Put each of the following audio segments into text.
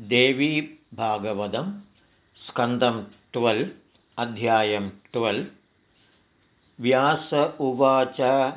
देवी भागवतं स्कन्दं ट्वेल् अध्यायं ट्वेल् व्यास उवाच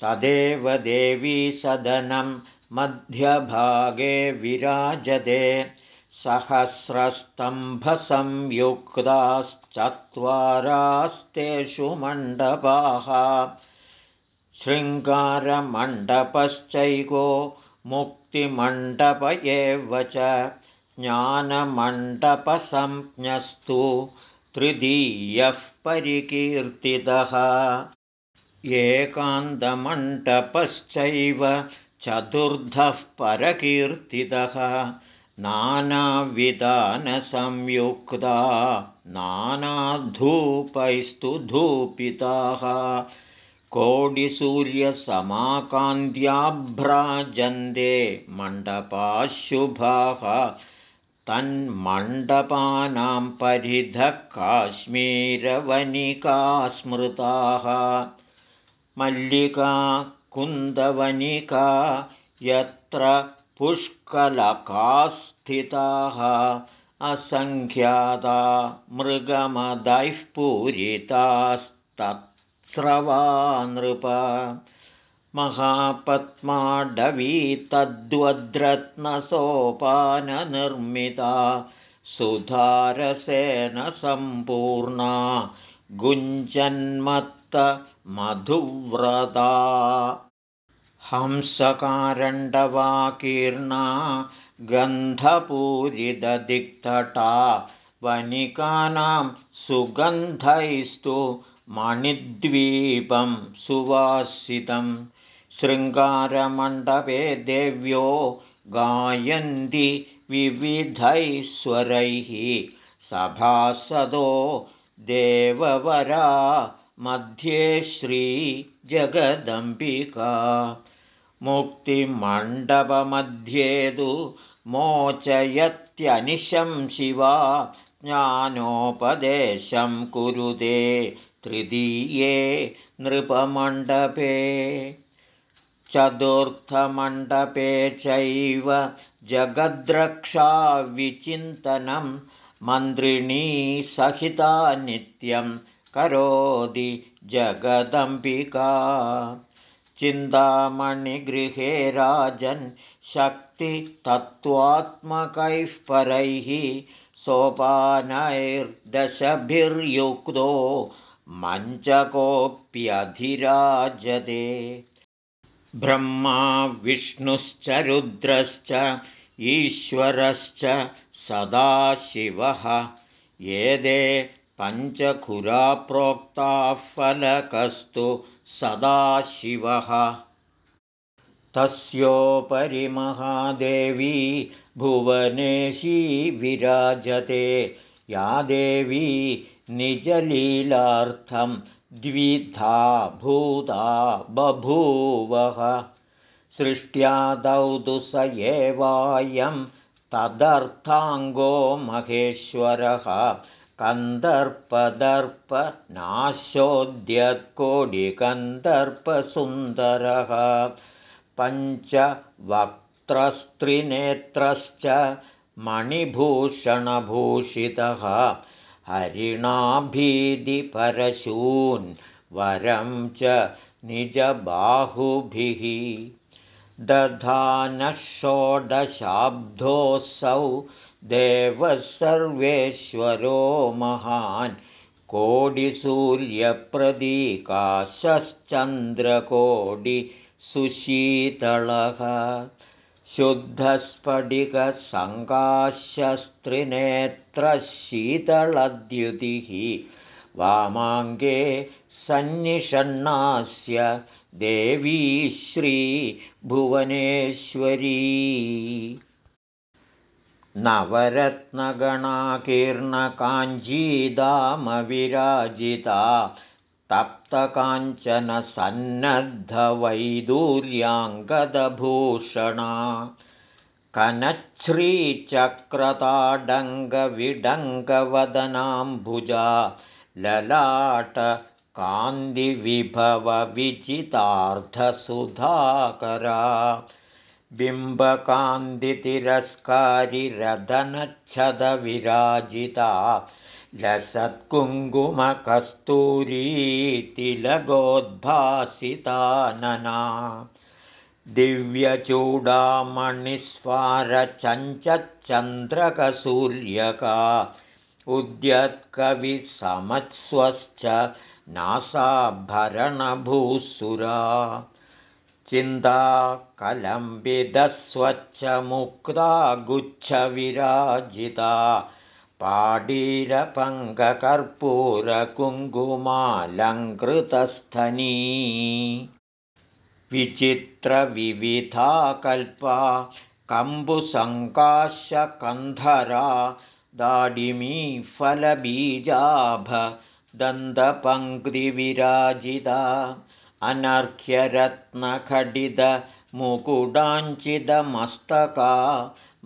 तदेव देवी सदनं मध्यभागे विराजते सहस्रस्तम्भसंयुक्ताश्चत्वारास्तेषु मण्डपाः। शृङ्गारमण्डपश्चैको मुक्तिमण्डप एव च ज्ञानमण्डपसंज्ञस्तु तृतीयः परिकीर्तितः। एकान्तमण्डपश्चैव चतुर्धः परकीर्तितः। नानाविधानसंयुक्ता नानाधूपैस्तु धूपिताः कोडिसूर्यसमाकान्त्याभ्राजन्ते मण्डपाशुभाः तन्मण्डपानां परिधः काश्मीरवनिका स्मृताः मल्लिका कुन्दवनिका यत्र पुष्कलकास्थिताः। असङ्ख्याता मृगमदैः पूरितास्तत् स्रवा नृप। महापद्माडवी तद्वद्रत्नसोपाननिर्मिता। सुधारसेन सम्पूर्णा। गुञ्जन्मत्तमधुव्रता हंसकारण्डवाकीर्णा। गन्धपूरिददिक्तटा वनिकानां सुगन्धैस्तु मणिद्वीपं सुवासितं शृङ्गारमण्डपे देव्यो गायन्ति विविधैश्वरैः। सभासदो देववरा मध्ये श्रीजगदम्बिका। मुक्तिमण्डपमध्ये तु मोचयत्यनिशं शिवा ज्ञानोपदेशं कुरुते तृतीये नृपमण्डपे चतुर्थमण्डपे चैव जगद्रक्षाविचिन्तनं मन्त्रिणीसहिता नित्यं करोति जगदम्बिका। चिन्तामणिगृहे राजन् शक्तितत्त्वात्मकैः परैः सोपानैर्दशभिर्युक्तो मञ्चकोऽप्यधिराजते। ब्रह्मा विष्णुश्च रुद्रश्च ईश्वरश्च सदाशिवः। एते पञ्चखुरा प्रोक्ताः फलकस्तु सदाशिवः। तस्योपरि महादेवी भुवनेशी विराजते। या देवी निजलीलार्थं द्विधा भूता बभूवः। सृष्ट्यादौ तु स एवायं तदर्थाङ्गो महेश्वरः। कन्दर्पदर्पनाशोद्यत्कोडिकन्दर्पसुन्दरः पञ्चवक्त्रस्त्रिनेत्रश्च मणिभूषणभूषितः हरिणाभीतिपरशून् वरं च निजबाहुभिः दधानः षोडशाब्दोऽसौ देवः सर्वेश्वरो महान् कोडिसूर्यप्रदीकाशश्चन्द्रकोडिसुशीतलः शुद्धस्फटिकसङ्काशस्त्रिनेत्रशीतलद्युतिः वामाङ्गे सन्निषण्णास्य देवी श्रीभुवनेश्वरी नवरत्नगणाकीर्णकाञ्जीदामविराजिता तप्तकाञ्चनसन्नद्धवैदूर्याङ्गदभूषणा कनच्छ्रीचक्रताडङ्गविडङ्गवदनाम्बुजा ललाटकान्तिविभवविजितार्धसुधाकरा बिम्बकान्तितिरस्कारिरधनच्छदविराजिता लसत्कुङ्कुमकस्तूरीतिलगोद्भासितानना दिव्यचूडामणिस्वारचञ्चन्द्रकसूर्यका उद्यत्कविसमत्स्वश्च नासाभरणभूसुरा। चिन्ताकलम्बिदस्वच्छमुक्ता गुच्छविराजिता पाडीरपङ्गकर्पूरकुङ्कुमालङ्कृतस्थनी विचित्रविविधा कल्पा कम्बुसङ्काशकन्धरा दाडिमी फलबीजाभ दन्तपङ्क्तिविराजिता अनर्घ्यरत्नखडितमुकुडाञ्चिदमस्तका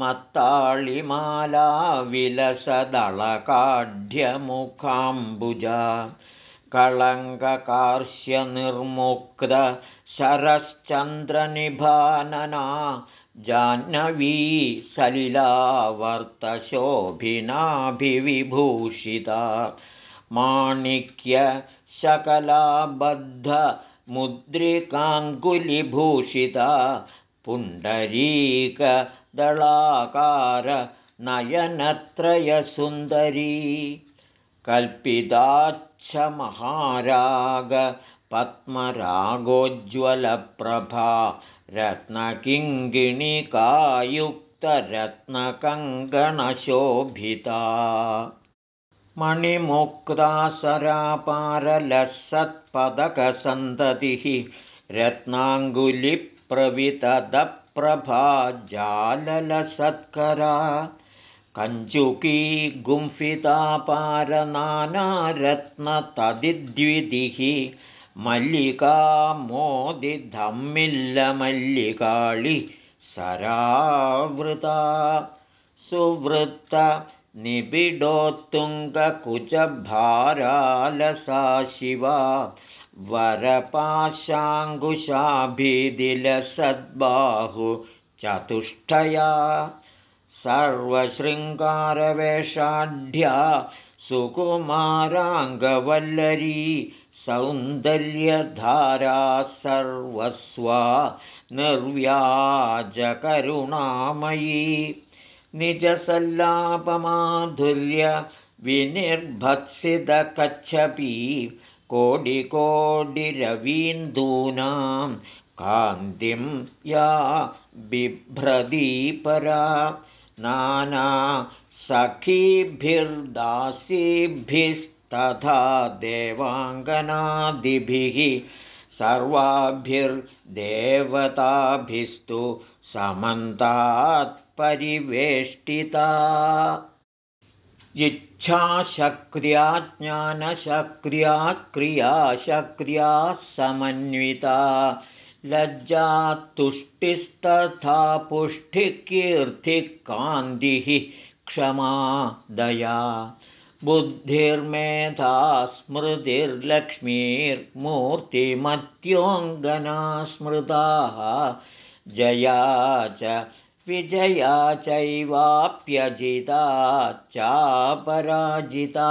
मत्ताळिमाला विलसदळकाढ्यमुखाम्बुजा कळङ्ककार्श्यनिर्मुक्तशरश्चन्द्रनिभानना जाह्नवी सलिलावर्तशोभिनाभिविभूषिता। माणिक्यशकलाबद्धमुद्रिकाङ्गुलिभूषिता पुण्डरीकदलाकारनयनत्रयसुन्दरी कल्पिताच्छमहारागपद्मरागोज्ज्वलप्रभा रत्नकिङ्गिणिकायुक्तरत्नकङ्कणशोभिता मणिमुक्तासरापारलसत्पदकसन्ततिः रत्नाङ्गुलिप्रवितदप्रभा जाललसत्करा। कञ्चुकी गुम्फितापारनानारत्नतदिद्विधिः मल्लिका मोदिधम्मिल्लमल्लिकाळि सरावृता। सुवृत्तनिबिडोत्तुङ्गकुचभारालसा शिवा वरपाशाङ्कुशाभिदिलसद्बाहुचतुष्टया सर्वशृङ्गारवेषाढ्या सुकुमाराङ्गवल्लरी सौन्दर्यधारा सर्वस्वा निर्व्याजकरुणामयी। निजसल्लापमाधुर्यविनिर्भत्सितकच्छपी कोडिकोडिरवीन्दूनां कान्तिं या बिभ्रदीपरा नानासखीभिर्दासीभिस्तथा देवाङ्गनादिभिः सर्वाभिर्देवताभिस्तु समन्तात्परिवेष्टिता इच्छाशक्र्या ज्ञानशक्र्या क्रियाशक्र्या समन्विता। लज्जातुष्टिस्तथा पुष्टिकीर्तिकान्तिः क्षमा दया बुद्धिर्मेधा स्मृतिर्लक्ष्मीर्मूर्तिमत्योऽङ्गना स्मृताः जया च विजया चैवाप्यजिता चापराजिता।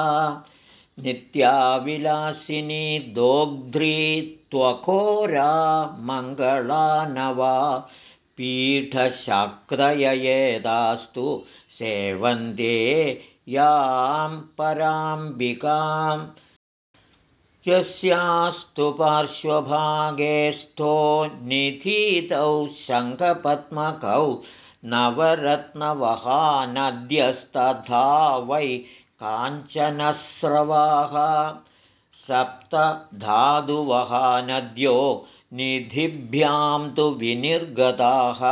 नित्याविलासिनी दोग्ध्री त्वखोरा मङ्गला नवा पीठशाक्रययेदास्तु सेवन्ते यां पराम्बिकां यस्यास्तु पार्श्वभागे स्थो निधीतौ शङ्खपद्मकौ नवरत्नवहानद्यस्तथा वै काञ्चनस्रवाः सप्तधातुवहानद्यो निधिभ्यां तु विनिर्गताः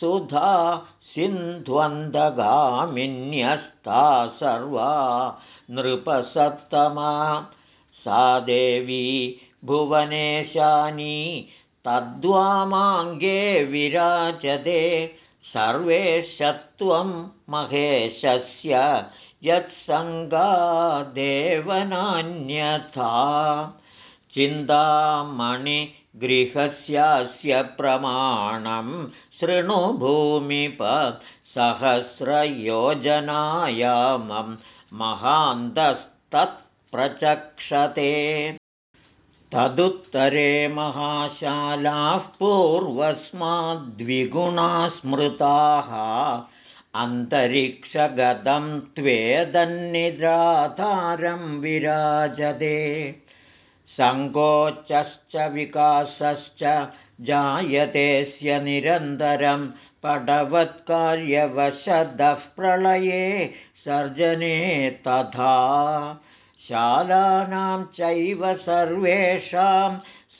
सुधा सिन्ध्वन्दगामिन्यस्ता सर्वा नृपसत्तमा। सा देवी भुवनेशानी तद्वामाङ्गे विराजते। सर्वेशत्वं महेशस्य यत्सङ्गादेवनान्यथा चिन्तामणिगृहस्यास्य प्रमाणं शृणुभूमिप सहस्रयोजनायामं महान्तस्तत्प्रचक्षते। तदुत्तरे महाशालाः पूर्वस्माद्विगुणा स्मृताः अन्तरिक्षगतं त्वेदन्निराधारं विराजते। सङ्कोचश्च विकासश्च जायतेस्य निरन्तरं पटवत्कार्यवशदः प्रलये सर्जने तथा शालानां चैव सर्वेषां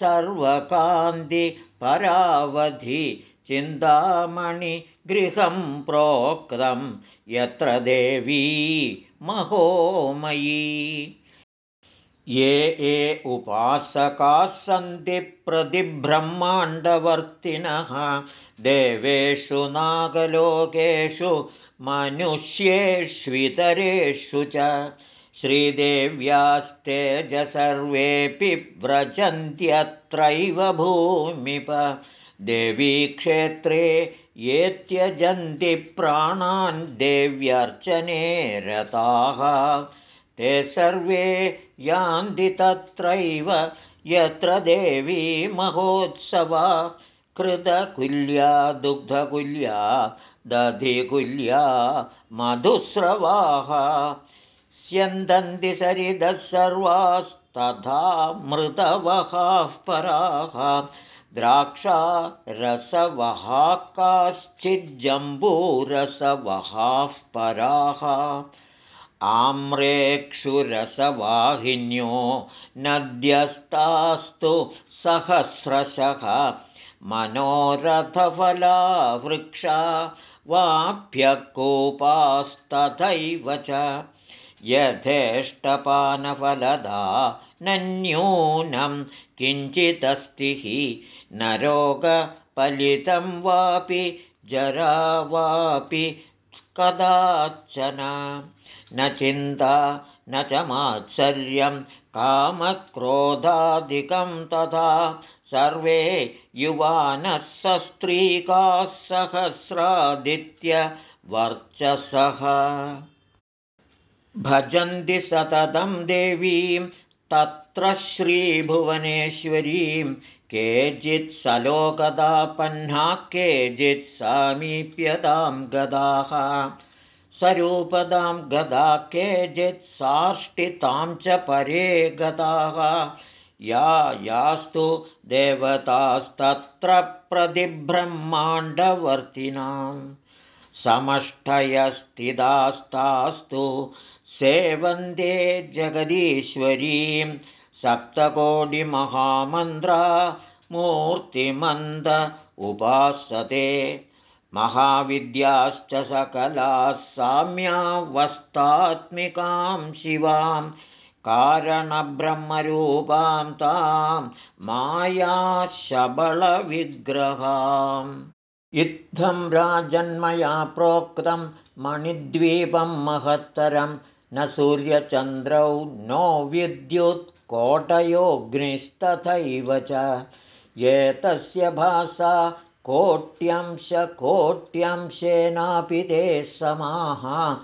सर्वकान्तिपरावधि चिन्तामणिगृहं प्रोक्तं यत्र देवी महोमयी ये ये उपासकाः सन्ति प्रतिब्रह्माण्डवर्तिनः। देवेषु नागलोकेषु मनुष्येष्वितरेषु च। श्रीदेव्यास्तेज सर्वेऽपि व्रजन्त्यत्रैव भूमिप। देवीक्षेत्रे ये त्यजन्ति प्राणान् देव्यर्चने रताः ते सर्वे यान्ति तत्रैव यत्र देवी महोत्सवा। कृतकुल्या दुग्धकुल्या दधिकुल्या मधुस्रवाः स्यन्दन्ति सरिदः सर्वास्तथा मृतवहाः पराः। द्राक्षा रसवहाः काश्चिज्जम्बूरसवहाः पराः आम्रेक्षुरसवाहिन्यो नद्यस्तास्तु सहस्रशः मनोरथफला वृक्षा वाप्यकूपास्तथैव च यथेष्टपानफलदा नन्यूनं किञ्चिदस्ति हि न रोगपलितं वापि जरा वापि कदाचन न चिन्ता न च मात्सर्यं कामक्रोधादिकं तथा। सर्वे युवानः सस्त्रीकाः सहस्रादित्यवर्चसः भजन्ति सततं देवीं तत्र श्रीभुवनेश्वरीं। केचित् सलोकदापह्नाः केचित् सामीप्यतां गदाः स्वरूपदां गदा केचित् साष्टितां च परे गताः या यास्तु देवतास्तत्र प्रतिब्रह्माण्डवर्तिनां। समष्टयस्थितास्तास्तु सेवन्दे जगदीश्वरीं सप्तकोटिमहामन्त्रा मूर्तिमन्द उपासते महाविद्याश्च सकलाः साम्यावस्तात्मिकां शिवां कारणब्रह्मरूपां तां मायाशबलविग्रहाम्। इत्थं राजन्मया प्रोक्तं मणिद्वीपं महत्तरं न सूर्यचन्द्रौ नो विद्युत्कोटयोऽग्निस्तथैव च। एतस्य भासा कोट्यंशकोट्यंशेनापि ते समाः।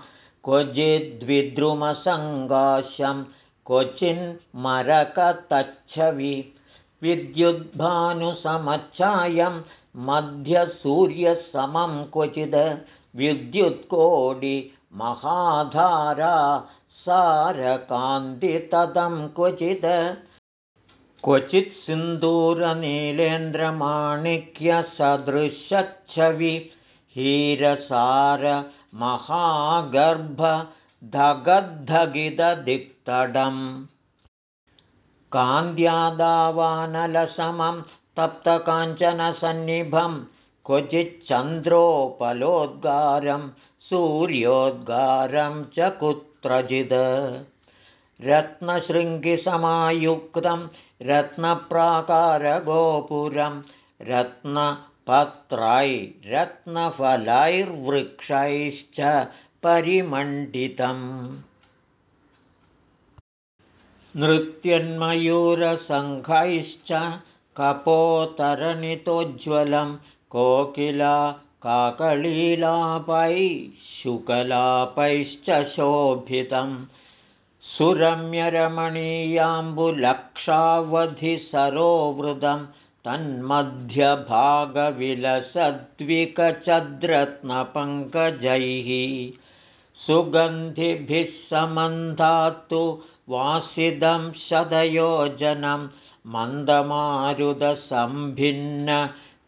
क्वचिद्विद्रुमसङ्गाशं क्वचिन्मरकतच्छवि। विद्युद्भानुसमच्छायं मध्यसूर्यसमं क्वचिद्। विद्युत्कोटिमहाधारा सारकान्तिततं क्वचिद् क्वचित् सिन्दूरनीलेन्द्रमाणिक्यसदृशच्छवि हीरसारमहागर्भधगद्धगितदिक्तडम् कान्द्यादावानलसमं तप्तकाञ्चनसन्निभं क्वचिच्चन्द्रोपलोद्गारं सूर्योद्गारं च कुत्रचिद् रत्नशृङ्गिसमायुक्तं रत्नप्राकारगोपुरं रत्नपत्रैरत्नफलैर्वृक्षैश्च परिमण्डितम्। नृत्यन्मयूरसङ्घैश्च कपोतरनितोज्ज्वलं कोकिला काकलीलापैः शुकलापैश्च शोभितं सुरम्यरमणीयाम्बुलक्षावधिसरोवृतं तन्मध्यभागविलसद्विकचद्रत्नपङ्कजैः सुगन्धिभिः समन्धात्तु वासिदं शतयोजनं मन्दमारुदसम्भिन्न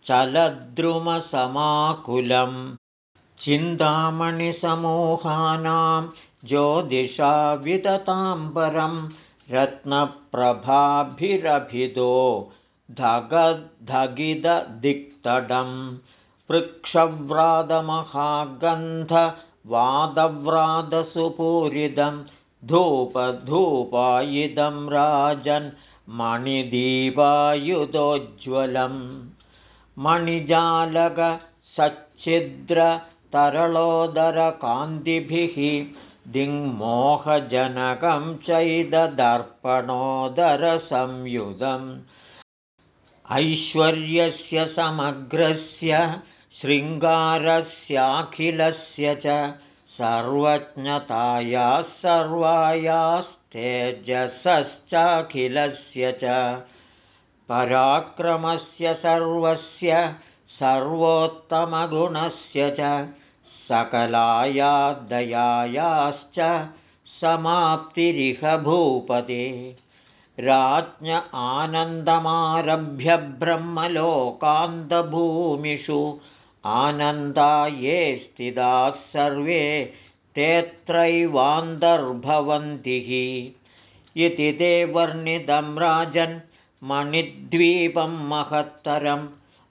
चलद्रुमसमाकुलम् चिन्तामणिसमूहानां ज्योतिषा विदताम्बरं रत्नप्रभाभिरभिदो धगधगिददिक्तडं पृक्षव्रातमहागन्धवादव्रातसुपूरिदं धूपधूपायुधं राजन् मणिदीपायुधोज्ज्वलम्। मणिजालकसच्छिद्रतरलोदरकान्तिभिः दिङ्मोहजनकं चैददर्पणोदरसंयुधम् ऐश्वर्यस्य समग्रस्य शृङ्गारस्याखिलस्य च सर्वज्ञतायाः सर्वायास्तेजसश्चाखिलस्य च। पराक्रमस्य सर्वस्य सर्वोत्तमगुणस्य च सकलाया दयायाश्च समाप्तिरिह भूपते। राज्ञ आनन्दमारभ्य ब्रह्मलोकान्तभूमिषु आनन्दा ये स्थिताः सर्वे तेऽत्रैवान्तर्भवन्ति इति ते वर्णितं राजन् मणिद्वीपं महत्तरं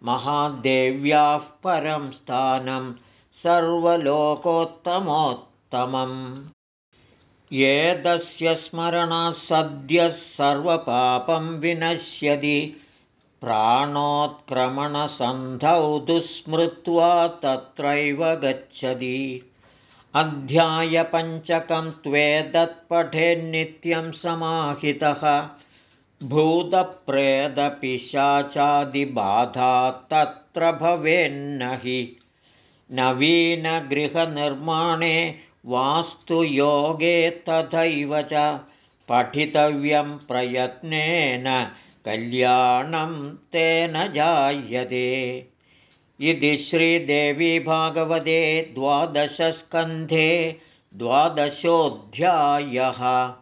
महादेव्याः परं स्थानं सर्वलोकोत्तमोत्तमम्। एतस्य स्मरणात् सद्यः सर्वपापं विनश्यति। प्राणोत्क्रमणसन्धौ दुःस्मृत्वा तत्रैव गच्छति। अध्यायपञ्चकं त्वेदत्पठेन्नित्यं समाहितः। भूतप्रेदपिशाचादिबाधा तत्र भवेन्न हि नवीनगृहनिर्माणे वास्तुयोगे तथैव च पठितव्यं प्रयत्नेन कल्याणं तेन जायते। इति श्रीदेवी भागवते द्वादशस्कन्धे द्वादशोऽध्यायः